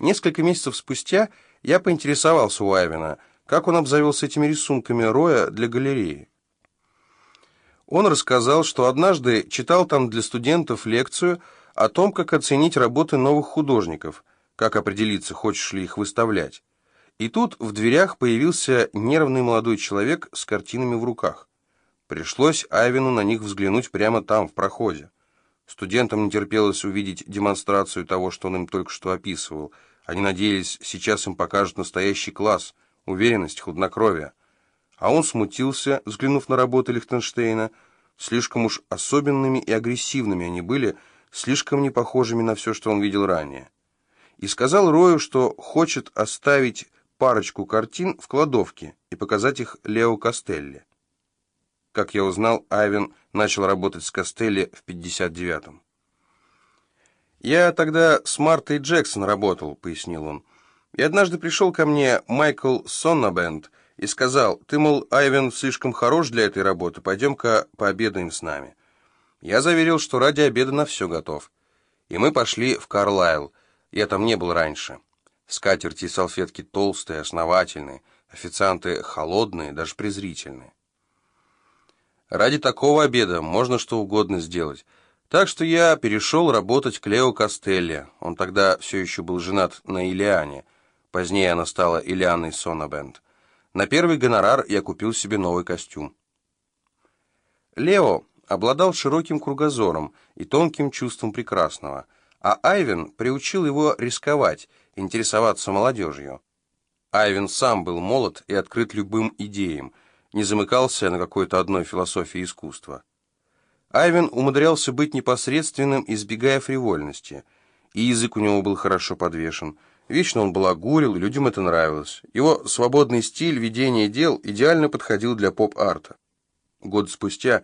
Несколько месяцев спустя я поинтересовался у Айвена, как он обзавелся этими рисунками Роя для галереи. Он рассказал, что однажды читал там для студентов лекцию о том, как оценить работы новых художников, как определиться, хочешь ли их выставлять. И тут в дверях появился нервный молодой человек с картинами в руках. Пришлось Айвину на них взглянуть прямо там, в проходе. Студентам не терпелось увидеть демонстрацию того, что он им только что описывал. Они надеялись, сейчас им покажут настоящий класс, уверенность, хладнокровие. А он смутился, взглянув на работы Лихтенштейна. Слишком уж особенными и агрессивными они были, слишком не похожими на все, что он видел ранее. И сказал Рою, что хочет оставить парочку картин в кладовке и показать их Лео Костелли. Как я узнал, Айвен начал работать с Костелли в 59-м. «Я тогда с Мартой Джексон работал», — пояснил он. «И однажды пришел ко мне Майкл Соннабенд и сказал, «Ты, мол, Айвен слишком хорош для этой работы, пойдем-ка пообедаем с нами». Я заверил, что ради обеда на все готов. И мы пошли в Карлайл. Я там не был раньше. Скатерти и салфетки толстые, основательные, официанты холодные, даже презрительные. Ради такого обеда можно что угодно сделать. Так что я перешел работать к Лео Костелли. Он тогда все еще был женат на Илиане. Позднее она стала Илианой Сонабенд. На первый гонорар я купил себе новый костюм. Лео обладал широким кругозором и тонким чувством прекрасного, а Айвен приучил его рисковать, интересоваться молодежью. Айвен сам был молод и открыт любым идеям, не замыкался на какой-то одной философии искусства. Айвен умудрялся быть непосредственным, избегая фривольности, и язык у него был хорошо подвешен – Вечно он балагурил, людям это нравилось. Его свободный стиль ведения дел идеально подходил для поп-арта. Год спустя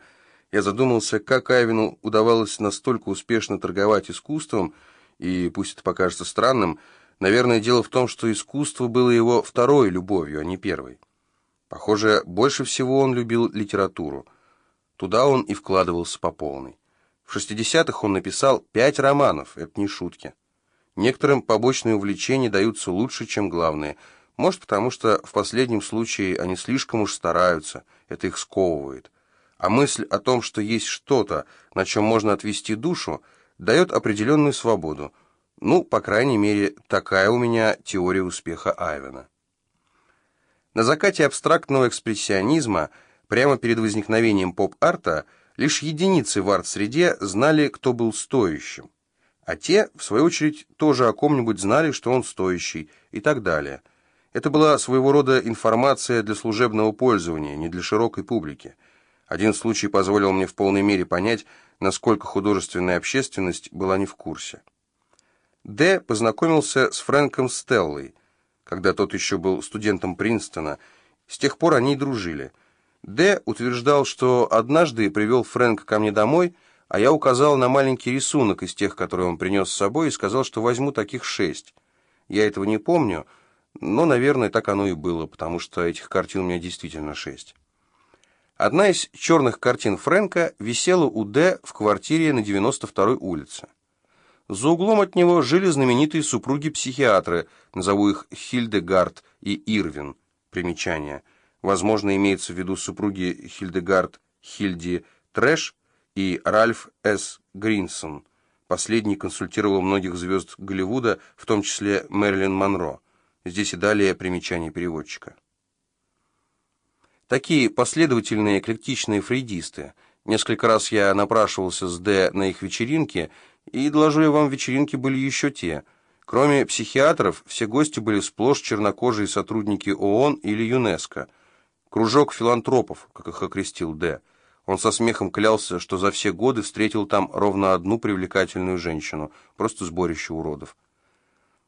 я задумался, как Айвину удавалось настолько успешно торговать искусством, и пусть это покажется странным, наверное, дело в том, что искусство было его второй любовью, а не первой. Похоже, больше всего он любил литературу. Туда он и вкладывался по полной. В 60-х он написал пять романов, это не шутки. Некоторым побочные увлечения даются лучше, чем главные. Может, потому что в последнем случае они слишком уж стараются, это их сковывает. А мысль о том, что есть что-то, на чем можно отвести душу, дает определенную свободу. Ну, по крайней мере, такая у меня теория успеха Айвена. На закате абстрактного экспрессионизма, прямо перед возникновением поп-арта, лишь единицы в арт-среде знали, кто был стоящим а те, в свою очередь, тоже о ком-нибудь знали, что он стоящий, и так далее. Это была своего рода информация для служебного пользования, не для широкой публики. Один случай позволил мне в полной мере понять, насколько художественная общественность была не в курсе. Д. познакомился с Фрэнком Стеллой, когда тот еще был студентом Принстона. С тех пор они и дружили. Д. утверждал, что однажды привел Фрэнк ко мне домой – а я указал на маленький рисунок из тех, которые он принес с собой, и сказал, что возьму таких шесть. Я этого не помню, но, наверное, так оно и было, потому что этих картин у меня действительно шесть. Одна из черных картин Фрэнка висела у Д в квартире на 92-й улице. За углом от него жили знаменитые супруги-психиатры, назову их Хильдегард и Ирвин. Примечание. Возможно, имеется в виду супруги Хильдегард Хильди Трэш, и Ральф С. Гринсон. Последний консультировал многих звезд Голливуда, в том числе Мэрилин Монро. Здесь и далее примечание переводчика. Такие последовательные эклектичные фрейдисты. Несколько раз я напрашивался с Д на их вечеринки, и, доложу я вам, вечеринки были еще те. Кроме психиатров, все гости были сплошь чернокожие сотрудники ООН или ЮНЕСКО. Кружок филантропов, как их окрестил Д. Он со смехом клялся, что за все годы встретил там ровно одну привлекательную женщину, просто сборище уродов.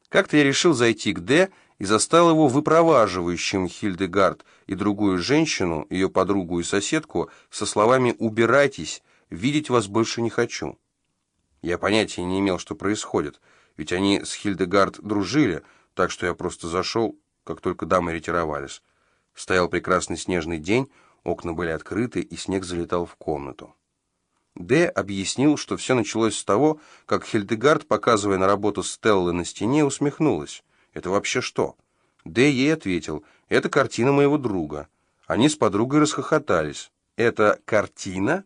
Как-то я решил зайти к Д и застал его выпроваживающим Хильдегард и другую женщину, ее подругу и соседку, со словами «убирайтесь, видеть вас больше не хочу». Я понятия не имел, что происходит, ведь они с Хильдегард дружили, так что я просто зашел, как только дамы ретировались. Стоял прекрасный снежный день, Окна были открыты, и снег залетал в комнату. Д объяснил, что все началось с того, как Хильдегард, показывая на работу Стеллы на стене, усмехнулась. «Это вообще что?» Д ей ответил, «Это картина моего друга». Они с подругой расхохотались. «Это картина?»